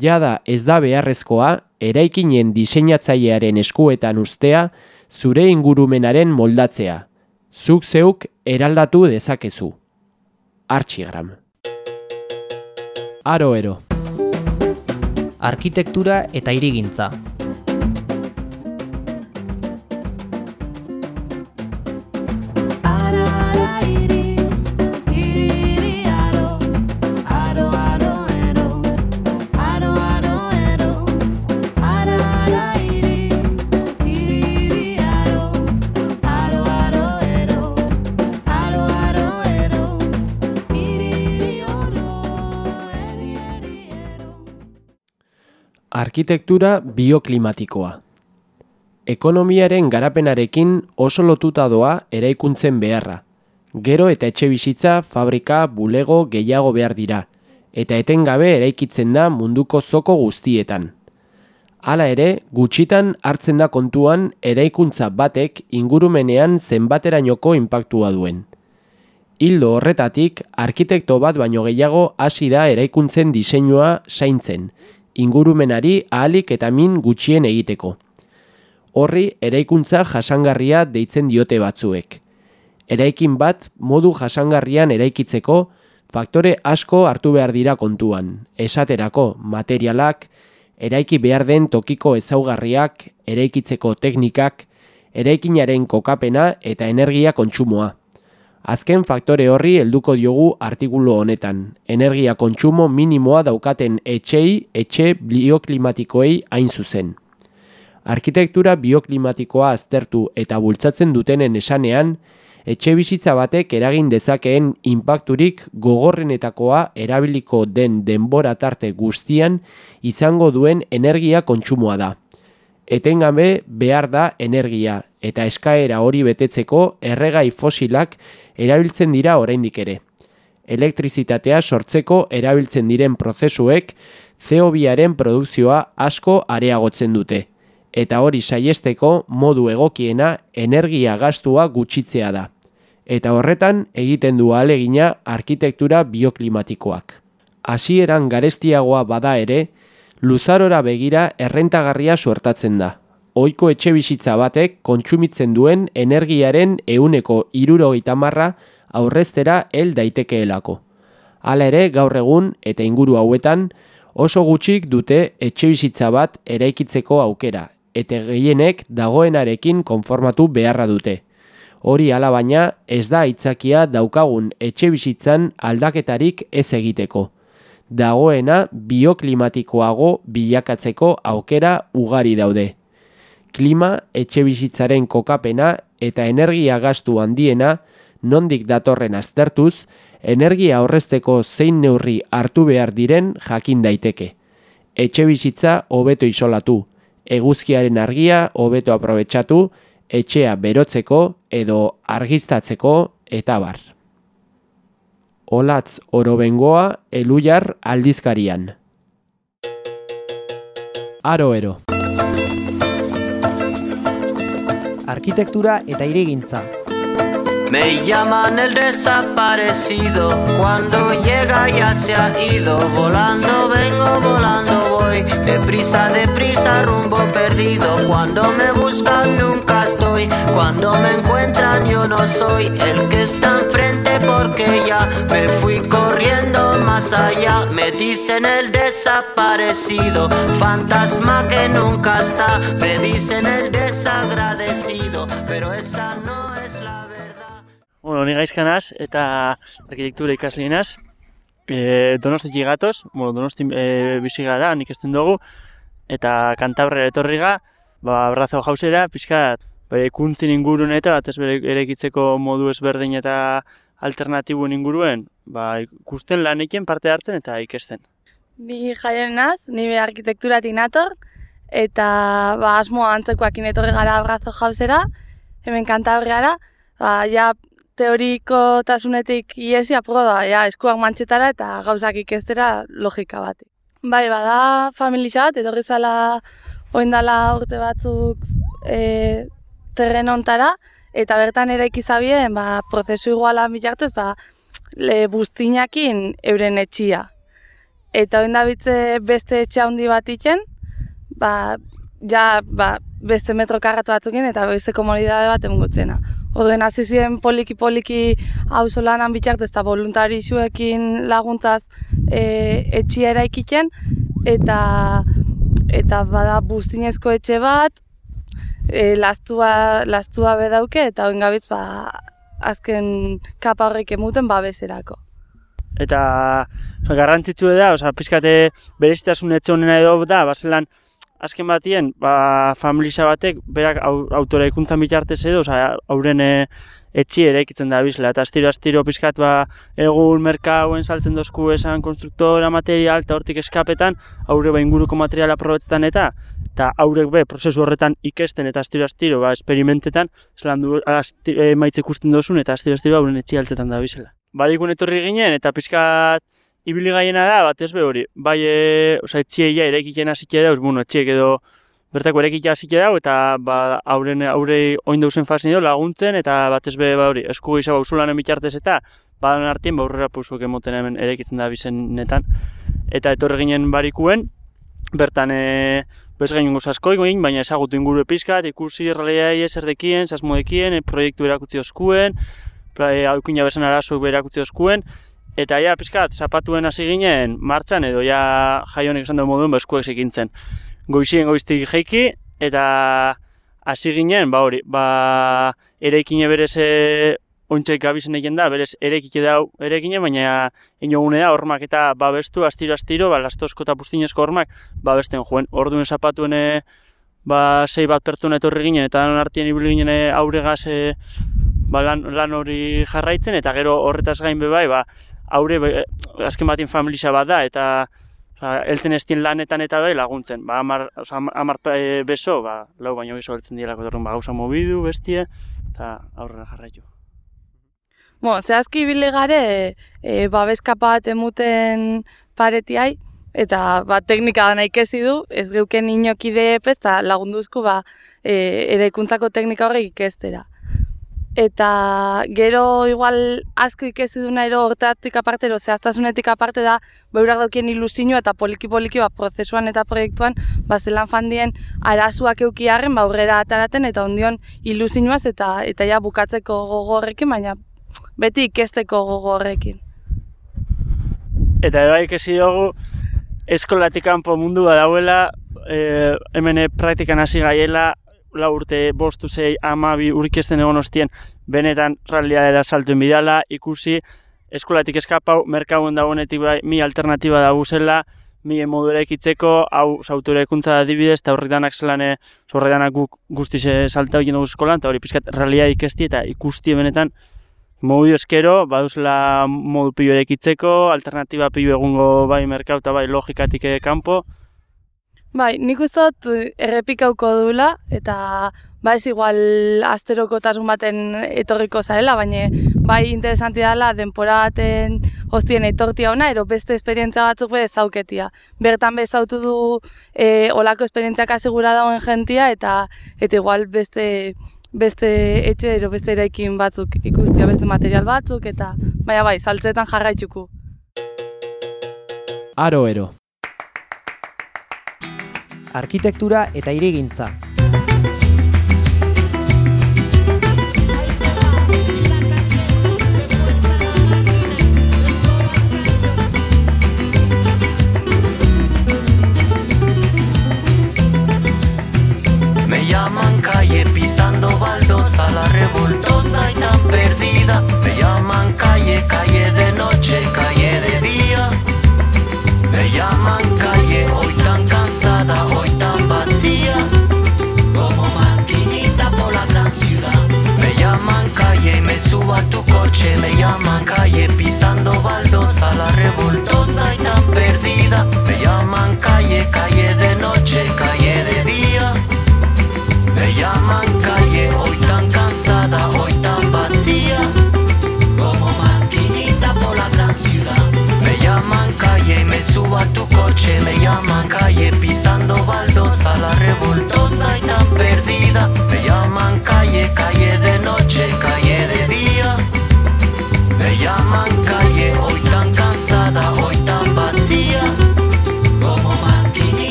jada ez da beharrezkoa eraikinen diseinatzailearen eskuetan ustea zure ingurumenaren moldatzea. Zuk zeuk eraldatu dezakezu. Archigram. Aro ero. Arkitektura eta irigintza. Arkitektura bioklimatikoa. Ekonomiaren garapenarekin oso lotuta doa eraikuntzen beharra. Gero eta etxe bizitza, fabrika, bulego gehiago behar dira, eta etengabe eraikitzen da munduko zoko guztietan. Hala ere, gutxitan hartzen da kontuan eraikuntza batek ingurumenean zenbaterainoko inpaktua duen. Hildo horretatik, arkitekto bat baino gehiago hasi da eraikuntzen diseinua zaintzen, ingurumenari ahalik eta min gutxien egiteko. Horri eraikuntza jasangarria deitzen diote batzuek. Eraikin bat modu jasangarrian eraikitzeko faktore asko hartu behar dira kontuan. Esaterako materialak, eraiki behar den tokiko ezaugarriak, eraikitzeko teknikak, eraikinaren kokapena eta energia kontsumoa. Azken faktore horri helduko diogu artikulu honetan. Energia kontsumo minimoa daukaten etxei, etxe bioklimatikoei hain zuzen. Arkitektura bioklimatikoa aztertu eta bultzatzen dutenen esanean, etxe bizitza batek eragin dezakeen inpakturik gogorrenetakoa erabiliko den denbora tarte guztian izango duen energia kontsumoa da. Etengabe behar da energia eta eskaera hori betetzeko erregai fosilak erabiltzen dira oraindik ere. Elektrizitatea sortzeko erabiltzen diren prozesuek CO2aren produkzioa asko areagotzen dute eta hori saiesteko modu egokiena energia gastua gutxitzea da. Eta horretan egiten du alegina arkitektura bioklimatikoak. Hasieran garestiagoa bada ere, luzarora begira errentagarria suertatzen da oiko etxe bizitza batek kontsumitzen duen energiaren euneko irurogeita marra aurreztera hel daitekeelako. Hala ere, gaur egun eta inguru hauetan, oso gutxik dute etxe bizitza bat eraikitzeko aukera, eta gehienek dagoenarekin konformatu beharra dute. Hori ala baina ez da aitzakia daukagun etxe bizitzan aldaketarik ez egiteko. Dagoena bioklimatikoago bilakatzeko aukera ugari daude klima, etxe bizitzaren kokapena eta energia gastu handiena nondik datorren aztertuz, energia horrezteko zein neurri hartu behar diren jakin daiteke. Etxe bizitza hobeto isolatu, eguzkiaren argia hobeto aprobetsatu, etxea berotzeko edo argiztatzeko eta bar. Olatz orobengoa elujar aldizkarian. Aro arkitektura eta irigintza. Me llaman el desaparecido, cuando llega ya se ha ido, volando vengo, volando voy, deprisa, deprisa, rumbo perdido, cuando me buscan nunca estoy, cuando me encuentran yo no soy el que está enfrente porque ya me fui corriendo más allá, me dicen el desaparecido, fantasma que nunca está, me dicen el desagradecido, pero esa no es la verdad. Bueno, ni gaizkanaz eta arkitektura ikaslienaz, e, donosti gatoz, bueno, donosti e, bizi gara, nik esten dugu, eta kantabrera etorriga, ba, abrazo jausera, pixka, bere kuntzin ingurun eta bat bere erekitzeko modu ezberdin eta alternatibuen inguruen, ba, ikusten lanekin parte hartzen eta ikesten. Ni jaien naz, ni be arkitekturatik nator, eta ba, asmoa antzekoak inetorri gara abrazo jausera, hemen kantabrera, ba, ja teoriko tasunetik iesi aproba, ja, eskuak mantxetara eta gauzak ikestera logika bat. Bai, bada familia bat, etorri zala oindala urte batzuk e, terren ontara, eta bertan ere ikizabien, ba, prozesu iguala bilartuz, ba, le bustinakin euren etxia. eta hori bitze beste etxe handi bat iken, ba, ja, ba, beste metro karratu batzukin eta beste komunidade bat emungutzena. Orduen hasi ziren poliki poliki auzo lanan bitartez eta voluntari zuekin laguntzaz e, etxia eraikitzen eta eta bada buztinezko etxe bat e, lastua, lastua bedauke eta hoen gabitz ba, azken kapa horrek emuten babeserako. Eta garrantzitsu da, oza, pizkate berezitasun etxe honena edo da, baselan, azken batien, ba, familia batek, berak autora ikuntzan bitartez edo, oza, auren e, etxi ere ekitzen da bizela, eta astiro astiro pizkat ba, egun merkauen saltzen dozku esan konstruktora material, eta hortik eskapetan, aurre ba inguruko materiala probetzetan eta, eta aurrek be, prozesu horretan ikesten eta astiro astiro, ba, esperimentetan, zelan du, asti, e, maitze ikusten dozun, eta astiro astiro auren etxi altzetan da bizela. Barikun etorri ginen, eta pizkat ibili gaiena da, bat ez be hori, bai, e, oza, etxieia ere ekiten hasike da, bueno, etxiek edo, bertako erekik hasik dago eta ba, auren aurre oin dauzen fasin edo laguntzen eta batez be ba hori esku gisa bausulanen bitartez eta badan artien ba aurrera pausuak emoten hemen erekitzen da bizenetan eta etorri ginen barikuen bertan e, bez gainungo asko egin, baina ezagutu inguru epizkat, ikusi realiai ezer dekien, sasmodekien, e, proiektu erakutzi oskuen, e, aukina bezan arazoak berakutzi oskuen, eta ja, pizkat, zapatuen hasi ginen, martxan edo ja jaionek esan dugu moduen, ba, eskuek zikintzen goizien goiztik jeiki, eta hasi ginen, ba hori, ba ereikine berez e, ontsaik gabizen egin da, berez erekike dau erekine, baina inogune da, hormak eta babestu, astiro-astiro, ba, lastozko eta pustinezko hormak, babesten joen, orduen zapatuen ba, sei bat pertsona etorri ginen, eta non hartien ibili ginen e, auregaz e, ba, lan, lan hori jarraitzen, eta gero horretaz gain bebai, ba, aure, be, azken batin familia bat da, eta Osa, eltzen estien lanetan eta bai laguntzen. Ba, amar, osa, amar e, beso, ba, lau baino beso eltzen dielako ba, gauza mobidu, bestie, eta aurrera jarraitu. Bo, zehazki bile gare, e, babeskapa bat emuten paretiai, eta ba, teknika da nahi du, ez geuken inokide epez, eta lagunduzko ba, e, ere ikuntzako teknika horrek ikeztera eta gero igual asko ikezi duna ero hortatik aparte, ero zehaztasunetik aparte da, beurak daukien ilusinua eta poliki-poliki ba, prozesuan eta proiektuan, ba, zelan fandien arazuak eukiarren, ba, aurrera ataraten eta ondion ilusinuaz eta eta ja bukatzeko gogo horrekin, baina beti ikesteko gogo horrekin. Eta eba ikesi dugu, eskolatik kanpo mundu dauela, e, hemen praktikan hasi gaiela, la urte bostu zei amabi urikesten egon ostien benetan realia dela saltuen bidala, ikusi eskolatik eskapau, merkauen dagoenetik bai, mi alternatiba da guzela, mi modura ekitzeko, hau zautura ekuntza da dibidez, eta horrek danak zelan horrek danak guk guztize salta hori dugu eskolan, eta hori pizkat realia ikesti eta ikusti benetan modu eskero, baduzela modu pilo ekitzeko, alternatiba pilo egungo bai merkau eta bai logikatik kanpo, Bai, nik uste dut errepikauko dula, eta ba ez igual asteroko tasun baten etorriko zarela, baina bai interesanti dela denpora baten hostien etortia ona, ero beste esperientzia batzuk be zauketia. Bertan bezautu du e, olako esperientziak asegura dauen jentia, eta eta igual beste beste etxe ero beste eraikin batzuk ikustia, beste material batzuk, eta baina bai, saltzetan jarraituko. Aro ero arkitektura eta irigintza.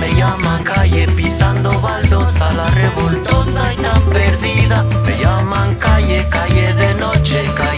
me llama calle pisando baldosa, la revoltosa y tan perdida. Me llaman calle, calle de noche, calle.